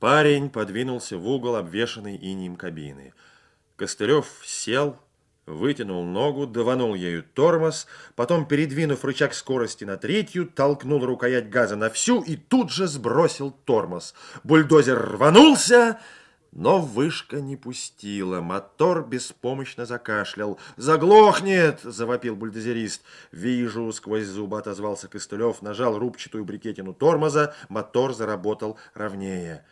Парень подвинулся в угол, обвешанный инием кабины. Костылев сел, вытянул ногу, даванул ею тормоз, потом, передвинув рычаг скорости на третью, толкнул рукоять газа на всю и тут же сбросил тормоз. Бульдозер рванулся, но вышка не пустила. Мотор беспомощно закашлял. «Заглохнет!» – завопил бульдозерист. «Вижу!» – сквозь зубы отозвался Костылев, нажал рубчатую брикетину тормоза, мотор заработал ровнее.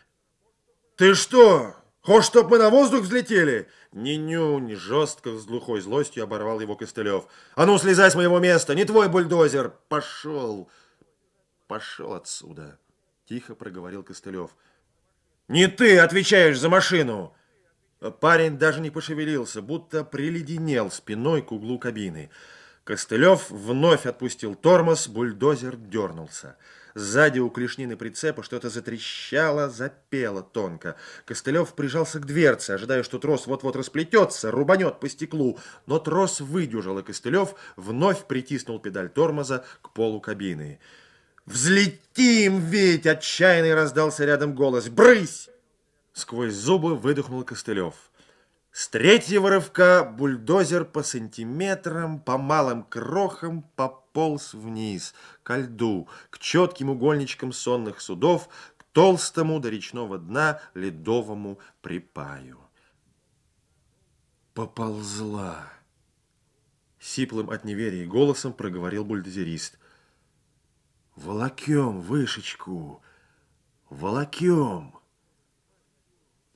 «Ты что, хочешь, чтоб мы на воздух взлетели?» «Не нюнь!» – жестко, с глухой злостью оборвал его Костылев. «А ну, слезай с моего места! Не твой бульдозер! Пошел!» «Пошел отсюда!» – тихо проговорил Костылев. «Не ты отвечаешь за машину!» Парень даже не пошевелился, будто приледенел спиной к углу кабины. Костылев вновь отпустил тормоз, бульдозер дернулся. Сзади у клешнины прицепа что-то затрещало, запело тонко. Костылев прижался к дверце, ожидая, что трос вот-вот расплетется, рубанет по стеклу. Но трос выдюжил, и Костылев вновь притиснул педаль тормоза к полу кабины. «Взлетим ведь!» — отчаянный раздался рядом голос. «Брысь!» Сквозь зубы выдохнул Костылев. С третьего рывка бульдозер по сантиметрам, по малым крохам пополз вниз, ко льду, к четким угольничкам сонных судов, к толстому до речного дна ледовому припаю. Поползла. Сиплым от неверия голосом проговорил бульдозерист. Волокем вышечку, волокем.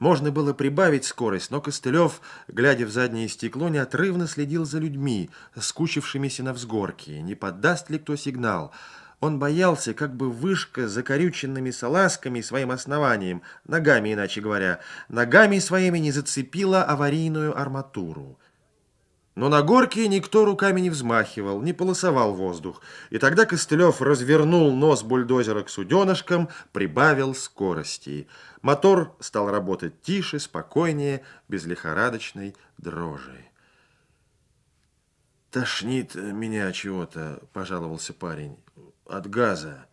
Можно было прибавить скорость, но Костылев, глядя в заднее стекло, неотрывно следил за людьми, скучившимися на взгорке. Не поддаст ли кто сигнал? Он боялся, как бы вышка закорюченными салазками своим основанием, ногами, иначе говоря, ногами своими не зацепила аварийную арматуру. Но на горке никто руками не взмахивал, не полосовал воздух. И тогда Костылев развернул нос бульдозера к суденышкам, прибавил скорости. Мотор стал работать тише, спокойнее, без лихорадочной дрожи. «Тошнит меня чего-то», — пожаловался парень. «От газа».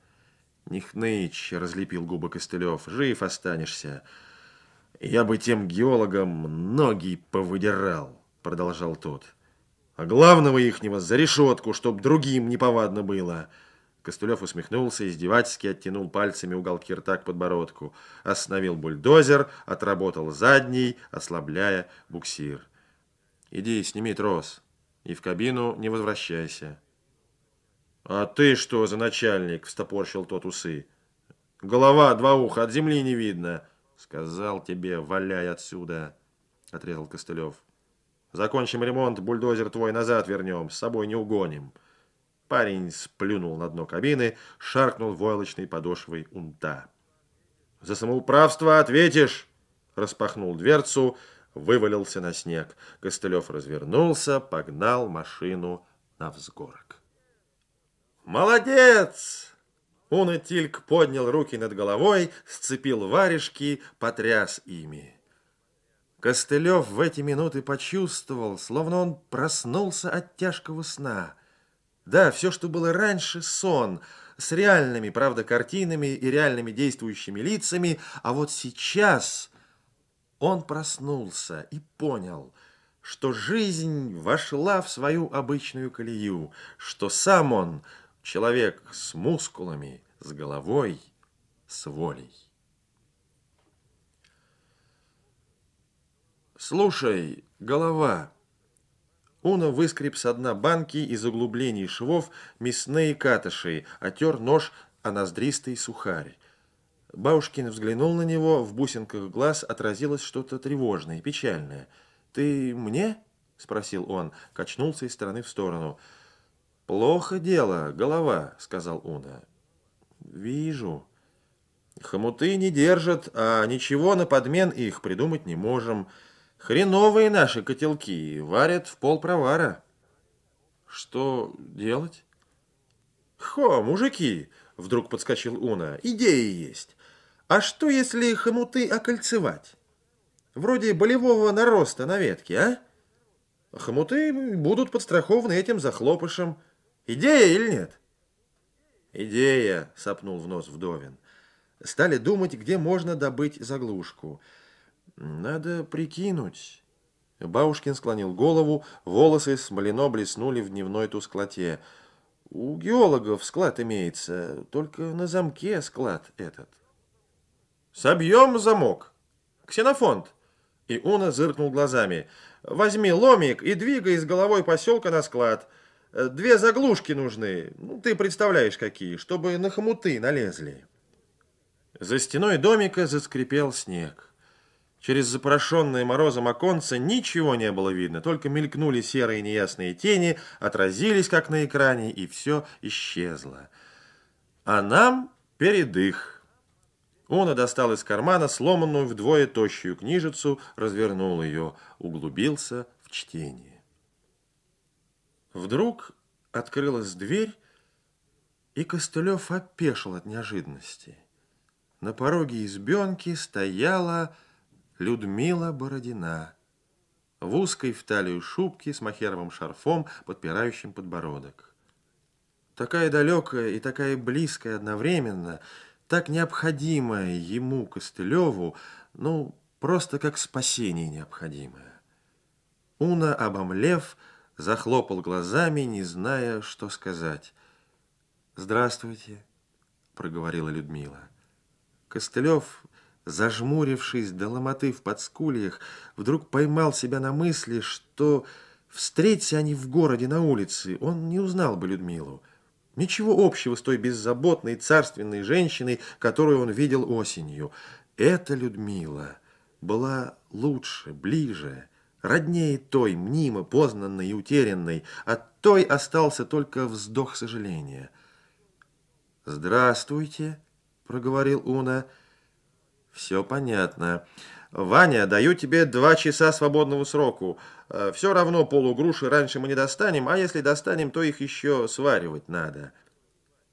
«Не хнычь», — разлепил губы Костылев. «Жив останешься». «Я бы тем геологам ноги повыдирал» продолжал тот. А главного ихнего за решетку, чтоб другим неповадно было. Костылев усмехнулся, издевательски оттянул пальцами уголки рта к подбородку. Остановил бульдозер, отработал задний, ослабляя буксир. Иди, сними трос и в кабину не возвращайся. А ты что за начальник? Встопорщил тот усы. Голова, два уха, от земли не видно. Сказал тебе, валяй отсюда, отрезал Костылев. Закончим ремонт, бульдозер твой назад вернем, с собой не угоним. Парень сплюнул на дно кабины, шаркнул войлочной подошвой унта. За самоуправство ответишь! Распахнул дверцу, вывалился на снег. Костылев развернулся, погнал машину на взгорок. «Молодец!» Уна Тильк поднял руки над головой, сцепил варежки, потряс ими. Костылев в эти минуты почувствовал, словно он проснулся от тяжкого сна. Да, все, что было раньше, сон, с реальными, правда, картинами и реальными действующими лицами, а вот сейчас он проснулся и понял, что жизнь вошла в свою обычную колею, что сам он человек с мускулами, с головой, с волей. «Слушай, голова!» Уна выскреб с дна банки из углублений швов мясные катыши, отер нож о ноздристый сухарь. Бабушкин взглянул на него, в бусинках глаз отразилось что-то тревожное, печальное. «Ты мне?» – спросил он, качнулся из стороны в сторону. «Плохо дело, голова», – сказал Уна. «Вижу. Хомуты не держат, а ничего на подмен их придумать не можем». Хреновые наши котелки варят в полпровара. Что делать? Хо, мужики, вдруг подскочил Уна, идея есть. А что, если хомуты окольцевать? Вроде болевого нароста на ветке, а? Хомуты будут подстрахованы этим захлопышем. Идея или нет? Идея, сопнул в нос Вдовин. Стали думать, где можно добыть заглушку. Надо прикинуть. Бабушкин склонил голову, волосы смолено блеснули в дневной тусклоте. У геологов склад имеется, только на замке склад этот. Собьем замок. Ксенофонт. И Уна зыркнул глазами. Возьми ломик и двигай из головой поселка на склад. Две заглушки нужны, ну, ты представляешь какие, чтобы на хомуты налезли. За стеной домика заскрипел снег. Через запорошенное морозом оконце ничего не было видно, только мелькнули серые неясные тени, отразились, как на экране, и все исчезло. А нам передых. Он достал из кармана сломанную вдвое тощую книжицу, развернул ее, углубился в чтение. Вдруг открылась дверь, и Костылев опешил от неожиданности. На пороге избенки стояла Людмила Бородина в узкой в талию шубке с махеровым шарфом, подпирающим подбородок. Такая далекая и такая близкая одновременно, так необходимая ему, Костылеву, ну, просто как спасение необходимое. Уна, обомлев, захлопал глазами, не зная, что сказать. «Здравствуйте», — проговорила Людмила. Костылев зажмурившись до ломоты в подскульях, вдруг поймал себя на мысли, что, встреться они в городе на улице, он не узнал бы Людмилу. Ничего общего с той беззаботной царственной женщиной, которую он видел осенью. Эта Людмила была лучше, ближе, роднее той, мнимо, познанной и утерянной. От той остался только вздох сожаления. «Здравствуйте», — проговорил Уна, — все понятно. Ваня, даю тебе два часа свободного сроку. Э, Все равно полугруши раньше мы не достанем, а если достанем, то их еще сваривать надо.